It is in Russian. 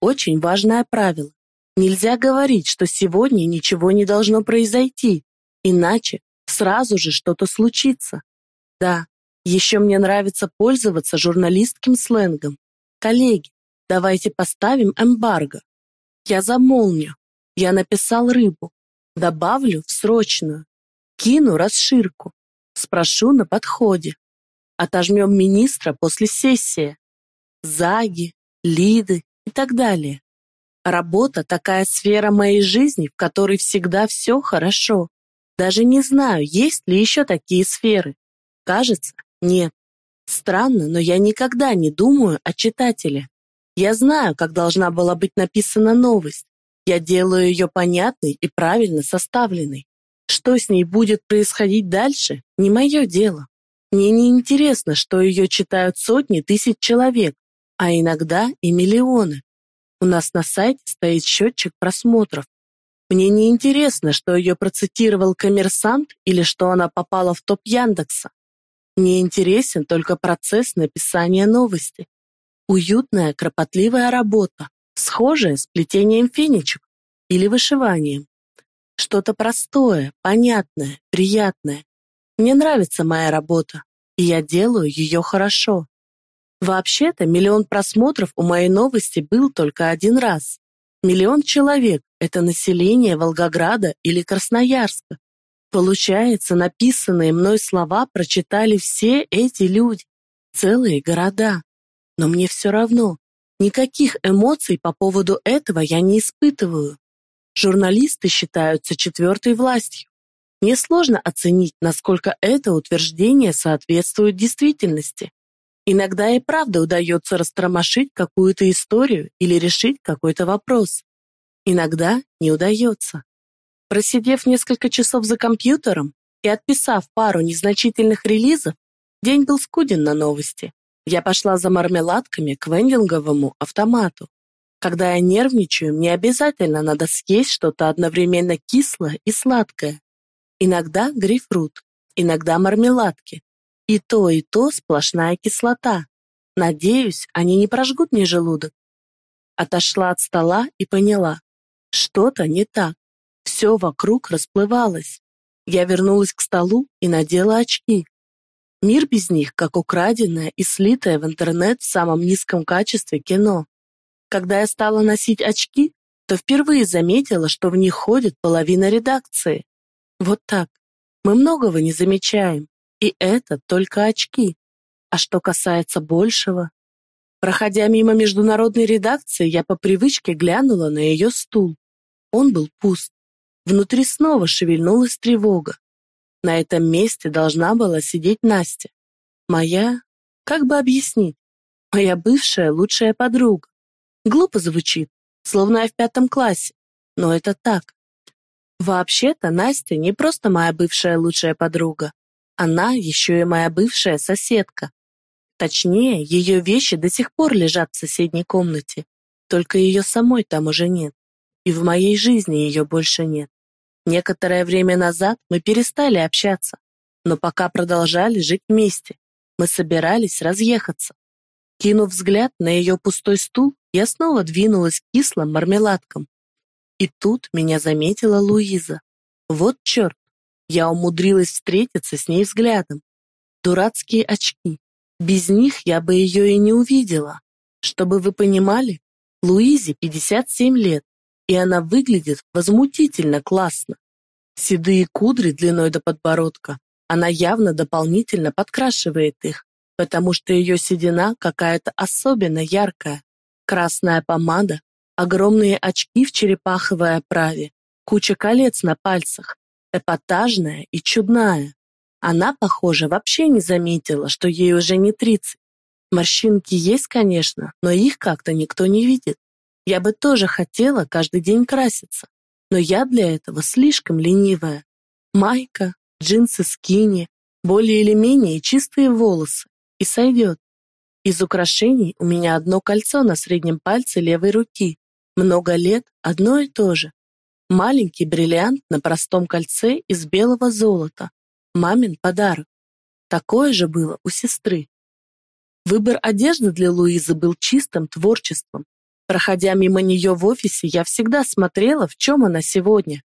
очень важное правило. Нельзя говорить, что сегодня ничего не должно произойти, иначе сразу же что-то случится. Да, еще мне нравится пользоваться журналистским сленгом. Коллеги, давайте поставим эмбарго. Я замолню. Я написал рыбу. Добавлю в срочную. Кину расширку. Спрошу на подходе. Отожмем министра после сессии. Заги, Лиды и так далее. Работа – такая сфера моей жизни, в которой всегда все хорошо. Даже не знаю, есть ли еще такие сферы. Кажется, нет. Странно, но я никогда не думаю о читателе. Я знаю, как должна была быть написана новость. Я делаю ее понятной и правильно составленной. Что с ней будет происходить дальше, не мое дело. Мне не интересно, что ее читают сотни тысяч человек, а иногда и миллионы. У нас на сайте стоит счетчик просмотров. Мне не интересно, что ее процитировал коммерсант или что она попала в топ Яндекса. Мне интересен только процесс написания новости. Уютная, кропотливая работа, схожая с плетением фенечек или вышиванием. Что-то простое, понятное, приятное. Мне нравится моя работа, и я делаю ее хорошо. Вообще-то миллион просмотров у моей новости был только один раз. Миллион человек – это население Волгограда или Красноярска. Получается, написанные мной слова прочитали все эти люди, целые города. Но мне все равно, никаких эмоций по поводу этого я не испытываю. Журналисты считаются четвертой властью. Мне сложно оценить, насколько это утверждение соответствует действительности. Иногда и правда удается растормошить какую-то историю или решить какой-то вопрос. Иногда не удается. Просидев несколько часов за компьютером и отписав пару незначительных релизов, день был скуден на новости. Я пошла за мармеладками к вендинговому автомату. Когда я нервничаю, мне обязательно надо съесть что-то одновременно кислое и сладкое. Иногда грейпфрут, иногда мармеладки, и то, и то сплошная кислота. Надеюсь, они не прожгут мне желудок. Отошла от стола и поняла. Что-то не так. Все вокруг расплывалось. Я вернулась к столу и надела очки. Мир без них, как украденное и слитое в интернет в самом низком качестве кино. Когда я стала носить очки, то впервые заметила, что в них ходит половина редакции. Вот так. Мы многого не замечаем. И это только очки. А что касается большего... Проходя мимо международной редакции, я по привычке глянула на ее стул. Он был пуст. Внутри снова шевельнулась тревога. На этом месте должна была сидеть Настя. Моя... Как бы объяснить? Моя бывшая лучшая подруга. Глупо звучит, словно я в пятом классе. Но это так. Вообще-то Настя не просто моя бывшая лучшая подруга. Она еще и моя бывшая соседка. Точнее, ее вещи до сих пор лежат в соседней комнате, только ее самой там уже нет. И в моей жизни ее больше нет. Некоторое время назад мы перестали общаться, но пока продолжали жить вместе. Мы собирались разъехаться. Кинув взгляд на ее пустой стул, я снова двинулась к кислым мармеладкам. И тут меня заметила Луиза. Вот черт, я умудрилась встретиться с ней взглядом. Дурацкие очки. Без них я бы ее и не увидела. Чтобы вы понимали, Луизе 57 лет, и она выглядит возмутительно классно. Седые кудри длиной до подбородка, она явно дополнительно подкрашивает их, потому что ее седина какая-то особенно яркая. Красная помада, огромные очки в черепаховой оправе, куча колец на пальцах, эпатажная и чудная. Она, похоже, вообще не заметила, что ей уже не тридцать. Морщинки есть, конечно, но их как-то никто не видит. Я бы тоже хотела каждый день краситься, но я для этого слишком ленивая. Майка, джинсы скини, более или менее чистые волосы. И сойдет. Из украшений у меня одно кольцо на среднем пальце левой руки. Много лет одно и то же. Маленький бриллиант на простом кольце из белого золота. Мамин подарок. Такое же было у сестры. Выбор одежды для Луизы был чистым творчеством. Проходя мимо нее в офисе, я всегда смотрела, в чем она сегодня.